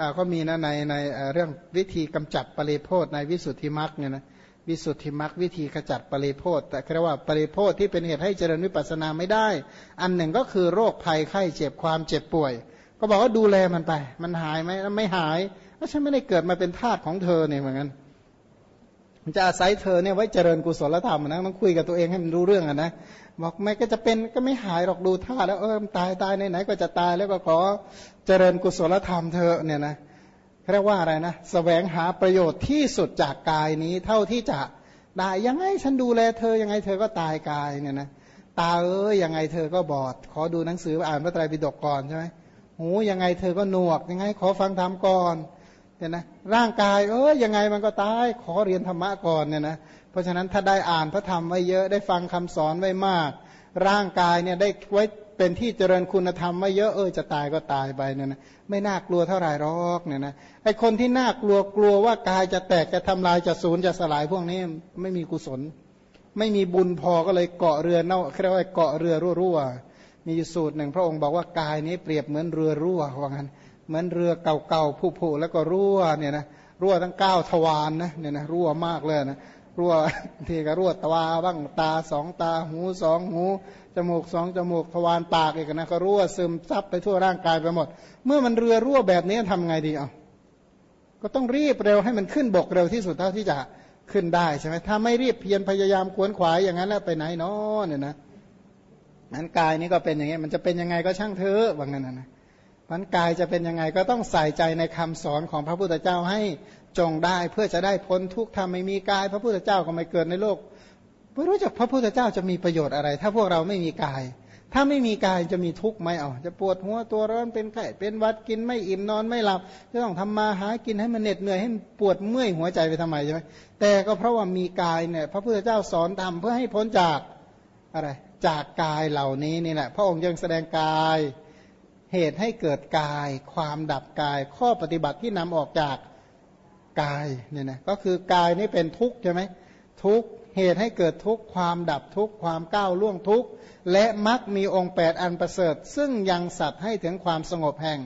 อ่าก็มีนะในในเรื่องวิธีกำจัดปริโพธในวิสุทธิมรรคเนี่ยนะวิสุทธิมรรควิธีขจัดปริโพธแต่เรียกว่าปริโพธที่เป็นเหตุให้เจริญวิปัสสนาไม่ได้ อันหนึ่งก็คือโรคภัยไข้เจ็บความเจ็บป่วย ก็บอกว่าดูแลมันไป มันหายไหมไม่หายก็ฉันไม่ได้เกิดมาเป็นทาสของเธอเนี่ยเหมือนกัน มันจะอาศัยเธอเนี่ยไว้เจริญกุศลธรรมนะต้องคุยกับตัวเองให้มันรู้เรื่องอะนะบอกไม่ก็จะเป็นก็ไม่หายหรอกดูท่าแล้วเออตายตายไหนๆก็จะตายแล้วก็ขอเจริญกุศลธรรมเธอเนี่ยนะเรียกว่าอะไรนะสแสวงหาประโยชน์ที่สุดจากกายนี้เท่าที่จะได้ยังไงฉันดูแลเธอยังไงเธอก็ตายกายเนี่ยนะตาเอ้ยยังไงเธอก็บอด ขอดูหนังสืออ่านพระไตรปิฎกก่อนใช่ไหมหูยังไงเธอก็หนวกยังไงขอฟังธรรมก่อน เนี่ยนะร่างกายเออยังไงมันก็ตายขอเรียนธรรมะก่อนเนี่ยนะเพราะฉะนั้นถ้าได้อ่านพระธรรมไว้เยอะได้ฟังคำสอนไว้มาก ร่างกายเนี่ยได้ไว้เป็นที่เจริญคุณธรรมไว้เยอะเออจะตายก็ตายไปเนี่ยนะไม่น่ากลัวเท่าไหร่หรอกเนี่ยนะไอคนที่น่ากลัวกลัวว่ากายจะแตกจะทำลายจะสูญจะสลายพวกนี้ไม่มีกุศล ไม่มีบุญพอก็เลยเกาะเรือเน่าเรียกว่าเกาะเรือรั่วๆมีสูตรหนึ่งพระองค์บอกว่ากายนี้เปรียบเหมือนเรือรั่วว่างั้น เหมือนเรือเก่าๆผุๆแล้วก็รั่วเนี่ยนะรั่วทั้งเก้าทวารนนะเนี่ยนะรั่วมากเลยนะรั่วทีก็รั่วตาบ้างตาสองตาหูสองหูจมูกสองจมูกทวารปากอีกนะก็รั่วซึมซับไปทั่วร่างกายไปหมด เมื่อมันเรือรั่วแบบนี้ทำไงดีอะก็ต้องรีบเร็วให้มันขึ้นบกเร็วที่สุดเท่าที่จะขึ้นได้ใช่ไหมถ้าไม่รีบเพียรพยายามขวนขวายอย่างนั้นแล้วไปไหนเนาะเนี่ยนะนั้นกายนี้ก็เป็นอย่างนี้ยมันจะเป็นยังไงก็ช่างเถอะว่างั้นนะ มันกายจะเป็นยังไงก็ต้องใส่ใจในคำสอนของพระพุทธเจ้าให้จงได้เพื่อจะได้พ้นทุกข์ทำไม่มีกาย พระพุทธเจ้าก็ไม่เกิดในโลกไม่รู้จักพระพุทธเจ้าจะมีประโยชน์อะไร ถ้าพวกเราไม่มีกาย ถ้าไม่มีกายจะมีทุกข์ไหมเอาจะปวดหัวตัวร้อนเป็นไข้เป็นวัดกินไม่อิ่มนอนไม่หลับจะต้องทำมาหากินให้มันเหน็ดเหนื่อยให้ปวดเมื่อยหัวใจไปทำไมใช่ไหมแต่ก็เพราะว่ามีกายเนี่ยพระพุทธเจ้าสอนทำเพื่อให้พ้นจากอะไรจากกายเหล่านี้นี่แหละพระองค์ยังแสดงกาย เหตุให้เกิดกาย ความดับกาย ข้อปฏิบัติที่นำออกจากกายเนี่ยนะก็คือกายนี่เป็นทุกข์ใช่ไหมทุกข์เหตุให้เกิดทุกข์ความดับทุกข์ความก้าวล่วงทุกข์และมักมีองค์แปดอันประเสริฐ ซึ่งยังสัตว์ให้ถึงความสงบแห่ง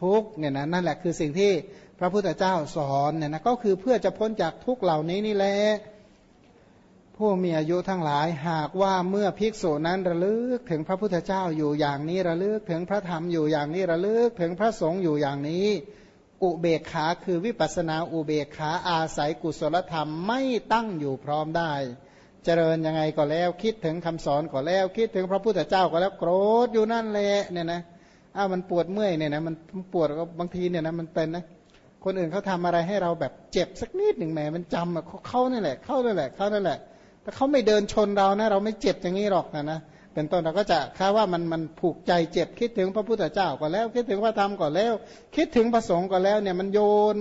ทุกข์เนี่ยนะนั่นแหละคือสิ่งที่พระพุทธเจ้าสอนเนี่ยนะก็คือเพื่อจะพ้นจากทุกข์เหล่านี้นี่แหละ ผู้มีอายุทั้งหลาย หากว่าเมื่อภิกษุนั้นระลึกถึงพระพุทธเจ้าอยู่อย่างนี้ระลึกถึงพระธรรมอยู่อย่างนี้ระลึกถึงพระสงฆ์อยู่อย่างนี้ อุเบกขาคือวิปัสนาอุเบกขาอาศัยกุศลธรรมไม่ตั้งอยู่พร้อมได้ เจริญยังไงก็แล้วคิดถึงคำสอนก็แล้ว คิดถึงพระพุทธเจ้าก็แล้วโกรธอยู่นั่นแหละเนี่ยนะอ้าวมันปวดเมื่อยเนี่ยนะมันปวดก็บางทีเนี่ยนะมันเป็นนะคนอื่นเขาทาอะไรให้เราแบบเจ็บสักนิดหนึ่งแหมมันจำอะเขาเนี่ยแหละเขาเนี่ยแหละเขานั่นแหละ ถ้าเขาไม่เดินชนเรานะ เราไม่เจ็บอย่างนี้หรอกนะนะเป็นต้นเราก็จะค่าว่ามันมันผูกใจเจ็บคิดถึงพระพุทธเจ้าก็แล้ว คิดถึงพระธรรมก็แล้ว คิดถึงพระสงฆ์ก็แล้วเนี่ยมันโยน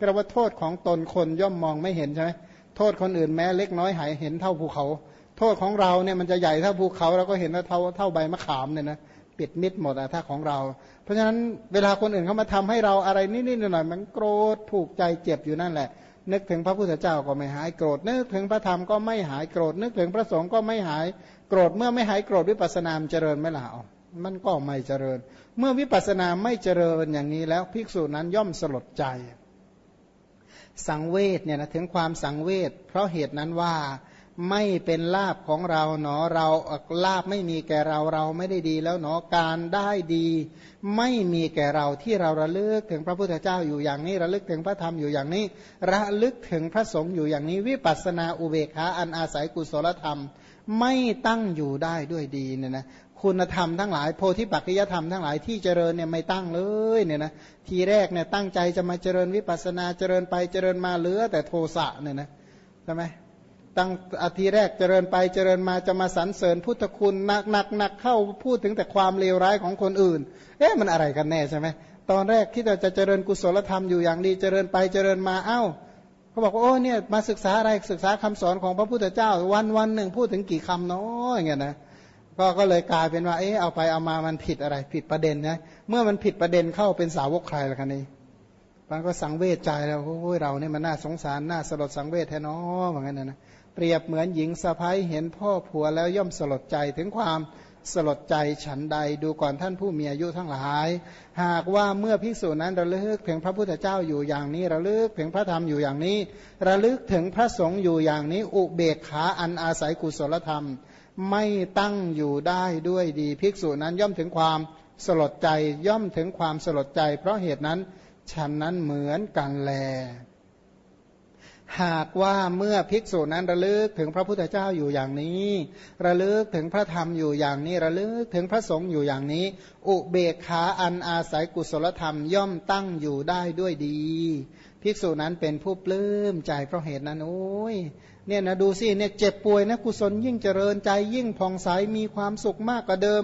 กระว่าโทษของตนคนย่อมมองไม่เห็นใช่ไหมโทษคนอื่นแม้เล็กน้อยหายเห็นเท่าภูเขา โทษของเราเนี่ยมันจะใหญ่เท่าภูเขาเราก็เห็นว่าเท่าเท่าใบมะขามเนี่ยนะปิดมิดหมดอะถ้าของเรา เพราะฉะนั้นเวลาคนอื่นเขามาทำให้เราอะไรนิดๆหน่อยๆมันโกรธผูกใจเจ็บอยู่นั่นแหละ นึกถึงพระพุทธเจ้าก็ไม่หายโกรธ นึกถึงพระธรรมก็ไม่หายโกรธ นึกถึงพระสงฆ์ก็ไม่หายโกรธ เมื่อไม่หายโกรธวิปัสสนามเจริญไม่ละออกมันก็ไม่เจริญ เมื่อวิปัสสนาไม่เจริญอย่างนี้แล้วภิกษุนั้นย่อมสลดใจ สังเวชเนี่ยนะถึงความสังเวชเพราะเหตุนั้นว่า ไม่เป็นลาบของเราเนาะเราลาบไม่มีแก่เราเราไม่ได้ดีแล้วเนาะการได้ดี ไม่มีแก่เราที่เราระลึกถึงพระพุทธเจ้าอยู่อย่างนี้ระลึกถึงพระธรรมอยู่อย่างนี้ ระลึกถึงพระสงฆ์อยู่อย่างนี้ วิปัสสนาอุเบกขาอันอาศัยกุศลธรรม ไม่ตั้งอยู่ได้ด้วยดีเนี่ยนะคุณธรรมทั้งหลายโพธิปัจจยธรรมทั้งหลายที่เจริญเนี่ยไม่ตั้งเลยเนี่ยนะทีแรกเนี่ยตั้งใจจะมาเจริญวิปัสสนาเจริญไปเจริญมาเหลือแต่โทสะเนี่ยนะใช่ไหม ตั้งอาทีแรกเจริญไปเจริญมาจะมาสรรเสริญพุทธคุณหนักหนักหนักเข้าพูดถึงแต่ความเลวร้ายของคนอื่น เอ๊ะมันอะไรกันแน่ใช่ไหมตอนแรกที่เราจะเจริญกุศลธรรมอยู่อย่างดีเจริญไปเจริญมาเอ้าเขาบอกว่าโอ้เนี่ยมาศึกษาอะไรศึกษาคำสอนของพระพุทธเจ้าวันวันหนึ่งพูดถึงกี่คำเนาะอย่างเงี้ยนะก็ก็เลยกลายเป็นว่าเอ๊ะเอาไปเอามามันผิดอะไร ผิดประเด็นนะเมื่อมันผิดประเด็นเข้าเป็นสาวกใครละกันนี่มันก็สังเวชใจแล้วโอ้ยเราเนี่ยมันน่าสงสารน่าสลดสังเวชแท้เนาะเหมือนกันนะ เปรียบเหมือนหญิงสะพ้ายเห็นพ่อผัวแล้วย่อมสลดใจถึงความสลดใจฉันใดดูก่อนท่านผู้มีอายุทั้งหลาย หากว่าเมื่อภิกษุนั้นระลึกถึงพระพุทธเจ้าอยู่อย่างนี้ระลึกถึงพระธรรมอยู่อย่างนี้ ระลึกถึงพระสงฆ์อยู่อย่างนี้ อุเบกขาอันอาศัยกุศลธรรม ไม่ตั้งอยู่ได้ด้วยดีภิกษุนั้นย่อมถึงความสลดใจย่อมถึงความสลดใจ เพราะเหตุนั้นฉันนั้นเหมือนกันแล หากว่าเมื่อภิกษุนั้นระลึกถึงพระพุทธเจ้าอยู่อย่างนี้ ระลึกถึงพระธรรมอยู่อย่างนี้ ระลึกถึงพระสงฆ์อยู่อย่างนี้ อุเบกขาอันอาศัยกุศลธรรมย่อมตั้งอยู่ได้ด้วยดี ภิกษุนั้นเป็นผู้ปลื้มใจเพราะเหตุนั้นโอ้ยเนี่ยนะดูสิเนี่ยเจ็บป่วยนะกุศลยิ่งเจริญใจยิ่งผ่องใสมีความสุขมากกว่าเดิม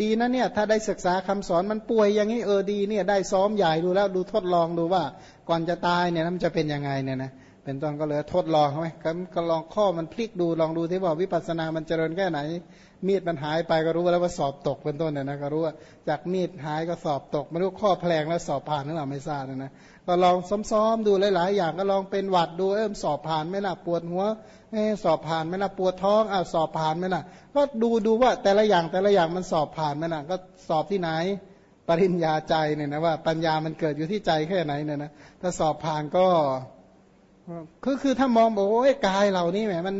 ดีนะเนี่ยถ้าได้ศึกษาคำสอนมันป่วยอย่างนี้เออดีเนี่ยได้ซ้อมใหญ่ดูแล้วดูทดลองดูว่า ก่อนจะตายเนี่ยมันจะเป็นยังไงเนี่ยนะ เป็นต้นก็เลยทดลองไหมก็ลองข้อมันพลิกดูลองดูที่ว่าวิปัสสนามันเจริญแค่ไหน มีดมันหายไปก็รู้แล้วว่าสอบตกเป็นต้นเนี่ยนะก็รู้ว่าจากมีดหายก็สอบตกไม่รู้ข้อแพลงแล้วสอบผ่านหรือเปล่าไม่ทราบนะนะก็ลองซ้อมๆดูหลายๆ อย่างก็ลองเป็นหวัดดูเออสอบผ่านไหมล่ะปวดหัวเออสอบผ่านไหมล่ะปวดท้องอ้าวสอบผ่านไหมล่ะก็ดูดูว่าแต่ละอย่างแต่ละอย่างมันสอบผ่านไหมล่ะก็สอบที่ไหนปริญญาใจเนี่ยนะว่าปัญญามันเกิดอยู่ที่ใจแค่ไหนเนี่ยนะถ้าสอบผ่านก็ คือคือถ้ามองบอกโอ้ยกายเหล่านี้แหมมัน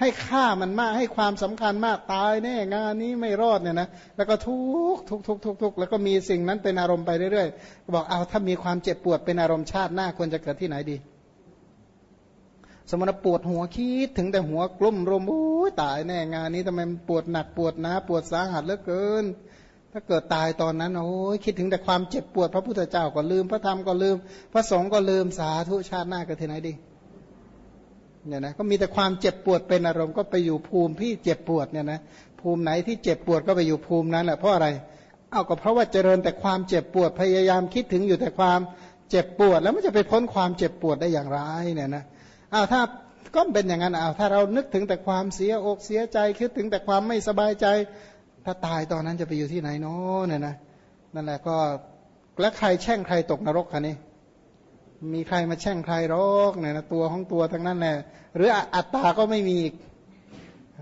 ให้ค่ามันมากให้ความสำคัญมากตายแน่งานนี้ไม่รอดเนี่ยนะแล้วก็ทุกทุกทุกทุกทุกแล้วก็มีสิ่งนั้นเป็นอารมณ์ไปเรื่อยๆบอกเอาถ้ามีความเจ็บปวดเป็นอารมณ์ชาติหน้าควรจะเกิดที่ไหนดี สมณปวดหัวคิดถึงแต่หัวกลุ่มรมโอ้ยตายแน่งานนี้ทำไมมันปวดหนักปวดนะปวดสาหัสเหลือเกิน ถ้าเกิดตายตอนนั้นโอ้ยคิดถึงแต่ความเจ็บปวด พระพุทธเจ้าก็ลืม พระธรรมก็ลืม พระสงฆ์ก็ลืมสาธุชาติหน้าก็ที่ไหนดีเนี่ยนะก็มีแต่ความเจ็บปวดเป็นอารมณ์ก็ไปอยู่ภูมิที่เจ็บปวดเนี่ยนะภูมิไหนที่เจ็บปวดก็ไปอยู่ภูมินั้นแหละเพราะอะไรเอาก็เพราะว่าเจริญแต่ความเจ็บปวดพยายามคิดถึงอยู่แต่ความเจ็บปวด แล้วมันจะไปพ้นความเจ็บปวดได้อย่างไรเนี่ยนะอ้าวถ้าก็เป็นอย่างนั้นอ้าวถ้าเรานึกถึงแต่ความเสียอกเสียใจคิดถึงแต่ความไม่สบายใจ ถ้าตายตอนนั้นจะไปอยู่ที่ไหนเนาะเนี่ยนะนั่นแหละก็แล้วใครแช่งใครตกนรกคะนี่มีใครมาแช่งใครรอกเนี่ยนะตัวของตัวทั้งนั้นแหละหรืออัตตาก็ไม่มีอีก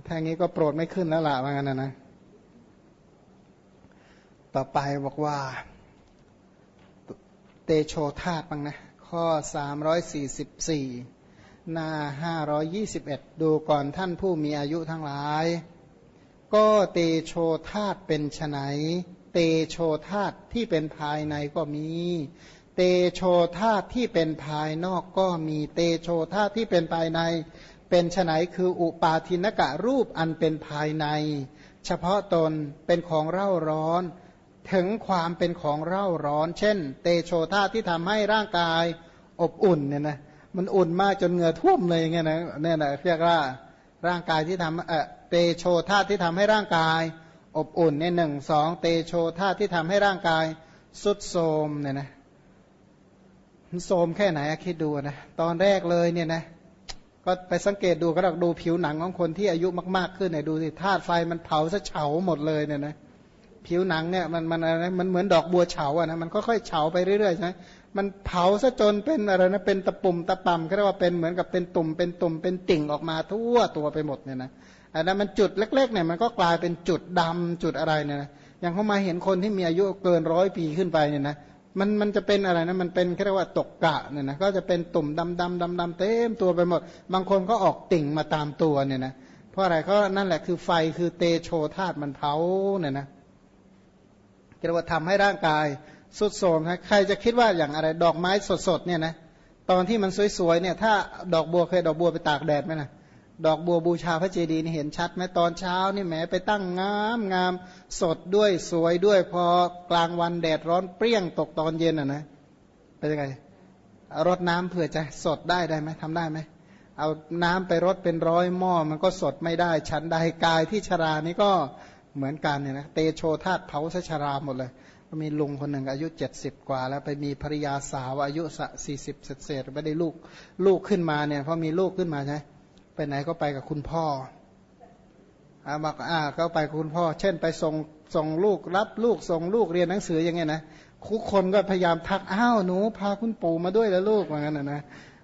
ถ้างี้ก็โปรดไม่ขึ้นแล้วล่ะว่างั้นนะนะต่อไปบอกว่า เตโชธาตบ้างนะ ข้อ 344 หน้า 521 ดูก่อนท่านผู้มีอายุทั้งหลาย ก็เตโชธาตเป็นไนเตโชธาตที่เป็นภายในก็มี เตโชธาตที่เป็นภายนอกก็มีเตโชธาตที่เป็นภายใน เป็นไนคืออุปาทินกะรูปอันเป็นภายใน เฉพาะตนเป็นของเร่าร้อน ถึงความเป็นของเร่าร้อน เช่น เตโชธาตที่ทำให้ร่างกายอบอุ่นเนี่ยนะมันอุ่นมากจนเหงื่อท่วมเลยอย่างเงี้ยนะเนี่ยนะเรียกว่า ร่างกายที่ทำเออเตโชธาที่ทำให้ร่างกาย อบอุ่นเนี่ยหนึ่งสองเตโชธาที่ทำให้ร่างกายสุดโทมเนี่ยนะโทมแค่ไหนคิดดูนะตอนแรกเลยเนี่ยนะก็ไปสังเกตดูก็ดูผิวหนังของคนที่อายุมาก ๆ ขึ้นเนี่ยดูสิธาตุไฟมันเผาซะเฉาหมดเลยเนี่ยนะผิวหนังเนี่ยมันมันอะไรมันเหมือนดอกบัวเฉาอะนะมันค่อยๆเฉาไปเรื่อยๆใช่ไหม มันเผาซะจนเป็นอะไรนะเป็นตะปุ่มตะป่ำก็เรียกว่าเป็นเหมือนกับเป็นตุ่มเป็นตุ่มเป็นติ่งออกมาทั่วตัวไปหมดเนี่ยนะอันนั้นมันจุดเล็กๆเนี่ยมันก็กลายเป็นจุดดำจุดอะไรเนี่ยนะอย่างเขามาเห็นคนที่มีอายุเกินร้อยปีขึ้นไปเนี่ยนะมันมันจะเป็นอะไรนะมันเป็นแค่เรียกว่าตกกะเนี่ยนะก็จะเป็นตุ่มดำดำดำดำเต็มตัวไปหมด บางคนก็ออกติ่งมาตามตัวเนี่ยนะเพราะอะไรก็นั่นแหละคือไฟคือเตโชธาตมันเผาเนี่ยนะเรียกว่าทำให้ร่างกาย สุดโทมนะใครจะคิดว่าอย่างอะไร ดอกไม้สดๆเนี่ยนะตอนที่มันสวยๆเนี่ยถ้าดอกบัวเคยดอกบัวไปตากแดดไหมนะดอกบัวบูชาพระเจดีย์นี่เห็นชัดไหมตอนเช้านี่แหมไปตั้งงามงามสดด้วยสวยด้วยพอกลางวันแดดร้อนเปรี้ยงตกตอนเย็นอะนะเป็นยังไงรดน้ำเผื่อจะสดได้ได้ไหมทำได้ไหมเอาน้ำไปรดเป็นร้อยหม้อมันก็สดไม่ได้ฉันใดกายที่ชรานี่ก็เหมือนกันเนี่ยนะเตโชธาตเผาสชราหมดเลย มีลุงคนหนึ่งอายุเจ็ดสิบกว่า แล้วไปมีภรรยาสาวอายุสี่สิบเศษไม่ได้ลูกลูกขึ้นมาเนี่ยพอมีลูกขึ้นมาใช่ไปไหนก็ไปกับคุณพ่ออาบอกอ่าก็ไปคุณพ่อ เช่นไปส่งส่งลูกรับลูกส่งลูกเรียนหนังสืออย่างเงี้ยนะคุกคนก็พยายามทักอ้าวหนูพาคุณปู่มาด้วยแล้วลูกว่างั้นนะนะ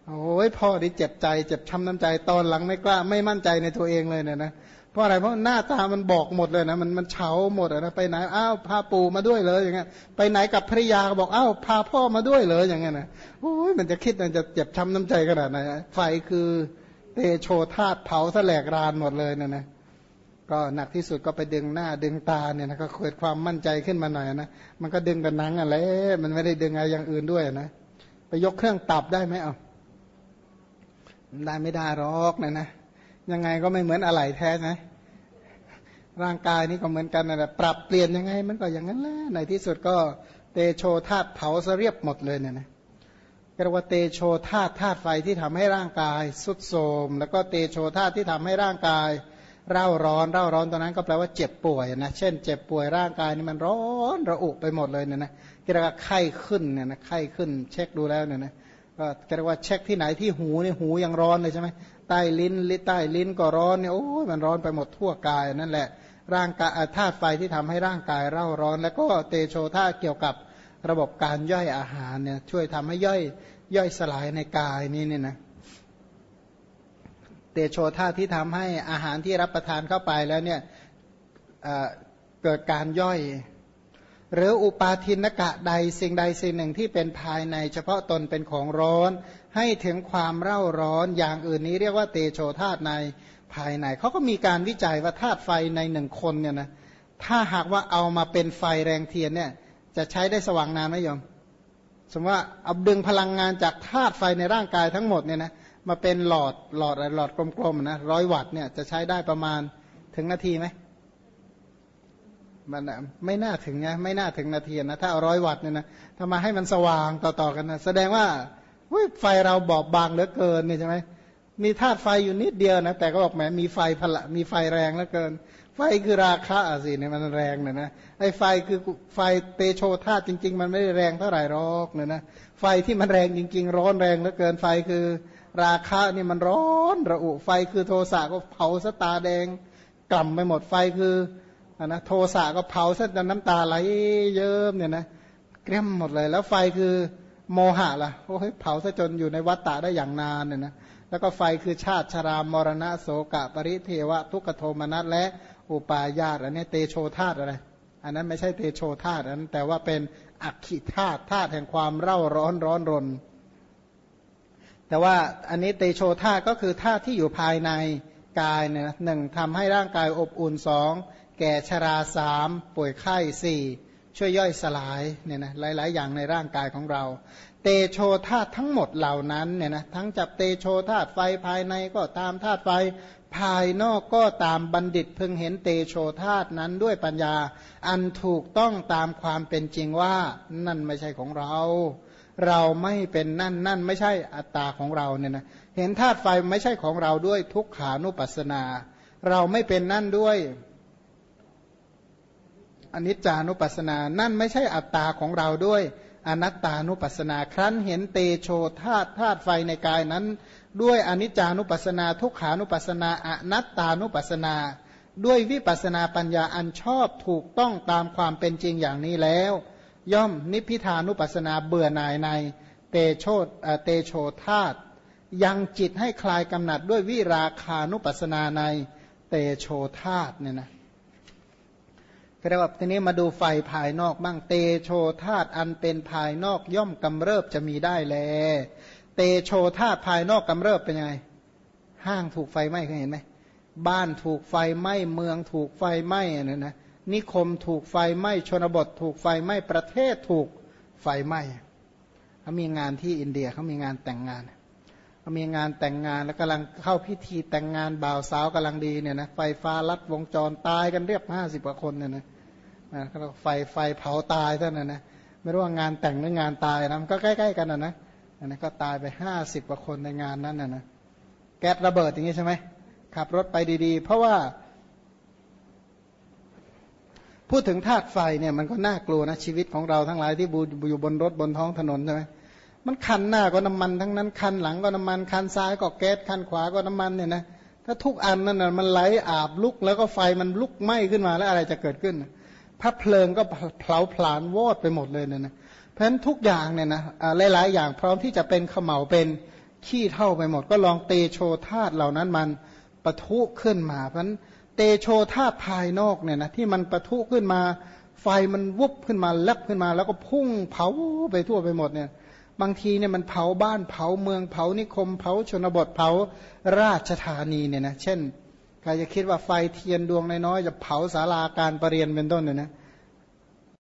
โอ้ยพ่อที่เจ็บใจ เจ็บช้ำน้ำใจตอนหลังไม่กล้า ไม่มั่นใจในตัวเองเลยเนี่ยนะ พราะอะไรเพราะหน้าตามันบอกหมดเลยนะมันมันเฉาหมดนะไปไหนอ้าวพาปู่มาด้วยเลยอย่างเงี้ยไปไหนกับภริยาบอกอ้าวพาพ่อมาด้วยเลยอย่างเงี้ยนะโอ้ยมันจะคิดมันจะเจ็บช้ำน้ำใจขนาดไหนไฟคือเตโชธาตเผาแสลกรานหมดเลยนะนะก็หนักที่สุดก็ไปดึงหน้าดึงตาเนี่ยนะก็เกิดความมั่นใจขึ้นมาหน่อยนะมันก็ดึงกันนังอะไรมันไม่ได้ดึงอะไรอย่างอื่นด้วยนะไปยกเครื่องตับได้ไหมเอาได้ไม่ได้หรอกนะนะ ยังไงก็ไม่เหมือนอะไรแท้ไหมร่างกายนี่ก็เหมือนกันนะปรับเปลี่ยนยังไงมันก็อย่างนั้นแหละในที่สุดก็เตโชธาตุเผาเสเรียบหมดเลยเนี่ยนะเรียกว่าเตโชธาตุธาตุไฟที่ทำให้ร่างกายสุดโทมแล้วก็เตโชธาตุที่ทำให้ร่างกายเร่าร้อนเร่าร้อนตอนนั้นก็แปลว่าเจ็บป่วยนะเช่นเจ็บป่วยร่างกายนี่มันร้อนระอุไปหมดเลยเนี่ยนะเรียกว่าไข้ขึ้นเนี่ยนะไข้ขึ้น เช็คดูแล้วเนี่ยนะก็เรียกว่าเช็คที่ไหนที่หูนี่หูยังร้อนเลยใช่ไหม ใต้ลิ้นลิ้นใต้ลิ้นก็ร้อนเนี่ยโอ้มันร้อนไปหมดทั่วกายนั่นแหละ ร่างกายธาตุไฟที่ทำให้ร่างกายเร่าร้อน แล้วก็เตโชธาเกี่ยวกับระบบการย่อยอาหารเนี่ยช่วยทำให้ย่อยย่อยสลายในกายนี้เนี่ยนะเตโชธาที่ทำให้อาหารที่รับประทานเข้าไปแล้วเนี่ยเกิดการย่อย หรืออุปาทินกะใดสิ่งใดสิ่งหนึ่งที่เป็นภายในเฉพาะตนเป็นของร้อน ให้ถึงความเร่าร้อนอย่างอื่นนี้เรียกว่าเตโชธาตในภายในเขาก็มีการวิจัยว่าธาตุไฟในหนึ่งคนเนี่ยนะถ้าหากว่าเอามาเป็นไฟแรงเทียนเนี่ยจะใช้ได้สว่างนานไหมโยมสมมติว่าเอาดึงพลังงานจากธาตุไฟในร่างกายทั้งหมดเนี่ยนะมาเป็นหลอดหลอดหลอดกลมๆนะร้อยวัตต์เนี่ยจะใช้ได้ประมาณถึงนาทีไหม มันไม่น่าถึงนะไม่น่าถึงนาทีนะถ้าเอาร้อยวัตต์เนี่ยนะถ้ามาให้มันสว่างต่อๆกันนะแสดงว่าไฟเราบอบบางเหลือเกินเนี่ยใช่ไหมมีธาตุไฟอยู่นิดเดียวนะแต่ก็บอกแหมมีไฟพละมีไฟแรงเหลือเกิน ไฟคือราคะสิเนี่ยมันแรงเนี่ยนะไอ้ไฟคือไฟเตโชธาตุจริง ๆ มันไม่ได้แรงเท่าไหร่หรอกเนี่ยนะไฟที่มันแรงจริง ๆ ร้อนแรงเหลือเกินไฟคือราคะนี่มันร้อนระอุไฟคือโทสะก็เผาสตาแดงกล่ำไปหมดไฟคือ นะโทสะก็เผาซะจนน้ำตาไหลเยิ้มเนี่ยนะเกลี้ยมหมดเลย แล้วไฟคือโมหะล่ะโอ้ยเผาซะจนอยู่ในวัฏฏะได้อย่างนานเนี่ยนะแล้วก็ไฟคือชาติชรามรณะโสกะปริเทวะ ทุกขโทมนัสและอุปาญาตอันนี้เตโชธาตอะไร อันนั้นไม่ใช่เตโชธาตอันนั้นแต่ว่าเป็นอักขิธาตธาตุแห่งความเร่าร้อนร้อนรน แต่ว่าอันนี้เตโชธาตก็คือธาตุที่อยู่ภายในกายเนี่ยหนึ่งทำให้ร่างกายอบอุ่นสอง แก่ชราสามป่วยไข้สี่ช่วยย่อยสลายเนี่ยนะหลาย ๆ อย่างในร่างกายของเรา เตโชธาตุทั้งหมดเหล่านั้นเนี่ยนะทั้งจับเตโชธาตุไฟภายในก็ตามธาตุไฟภายนอกก็ตามบัณฑิตพึงเห็นเตโชธาตุนั้นด้วยปัญญา อันถูกต้องตามความเป็นจริงว่านั่นไม่ใช่ของเรา เราไม่เป็นนั่นนั่นไม่ใช่อัตตาของเราเนี่ยนะเห็นธาตุไฟไม่ใช่ของเราด้วยทุกขานุปัสสนา เราไม่เป็นนั่นด้วย อนิจจานุปัสสนา นั่นไม่ใช่อัตตาของเราด้วย อนัตตานุปัสสนา ครั้นเห็นเตโชธาตุธาตุไฟในกายนั้น ด้วยอนิจจานุปัสสนา ทุกขานุปัสสนา อนัตตานุปัสสนา ด้วยวิปัสนาปัญญาอันชอบถูกต้องตามความเป็นจริงอย่างนี้แล้ว ย่อมนิพพิทานุปัสสนาเบื่อหน่ายใน เตโชเตโชธาตุยังจิตให้คลายกำหนัดด้วยวิราคานุปัสสนาในเตโชธาตุเนี่ยนะ เรียกว่าทีนี้มาดูไฟภายนอกบ้างเตโชธาตอันเป็นภายนอกย่อมกำเริบจะมีได้แล เตโชธาตภายนอกกำเริบเป็นยังไง ห้างถูกไฟไหม้เคยเห็นไหมบ้านถูกไฟไหม้เมืองถูกไฟไหม้นี่ยนะนิคมถูกไฟไหม้ชนบท ถูกไฟไหม้ประเทศถูกไฟไหม้เขามีงานที่อินเดียเขามีงานแต่งงานเขามีงานแต่งงานแล้วกำลังเข้าพิธีแต่งงานบ่าวสาวกำลังดีเนี่ยนะไฟฟ้าลัดวงจรตายกันเรียบห้าสิบกว่าคนเนี่ยนะ ไฟไฟเผาตายเท่านั้นนะไม่รู้ว่างานแต่งหรืองานตายนะมันก็ใกล้ๆกันนะนะอันะก็ตายไปห้าสิบกว่าคนในงานนั้นนะนะแก๊สระเบิดอย่างนี้ใช่ไหมขับรถไปดีๆ เพราะว่า พูดถึงธาตุไฟเนี่ยมันก็น่ากลัวนะชีวิตของเราทั้งหลายที่อยู่บนรถบนท้องถนนใช่ไหมมันคันหน้าก็น้ำมันทั้งนั้นคันหลังก็น้ำมันคันซ้ายก็แก๊สคันขวาก็น้ำมันเนี่ยนะถ้าทุกอันนั่นนะมันไหลอาบลุกแล้วก็ไฟมันลุกไหม้ขึ้นมาแล้วอะไรจะเกิดขึ้น พระเพลิงก็เผาผลาญวอดไปหมดเลยเนี่ยนะเพราะฉะนั้นทุกอย่างเนี่ยนะหลายๆ อย่างพร้อมที่จะเป็นขมเหลาเป็นขี้เท่าไปหมด ก็ลองเตโชธาตเหล่านั้นมันปะทุขึ้นมาเพราะฉะนั้นเตโชธาตุภายนอกเนี่ยนะที่มันประทุขึ้นมา ไฟมันวุบขึ้นมาแลบขึ้นมา แล้วก็พุ่งเผาไปทั่วไปหมดเนี่ยบางทีเนี่ยมันเผาบ้านเผาเมืองเผานิคมเผาชนบทเผาราชธานีเนี่ยนะเช่น ใครจะคิดว่าไฟเทียนดวงน้อยๆจะเผาศาลาการประเรียนเป็นต้นเนี่ยนะ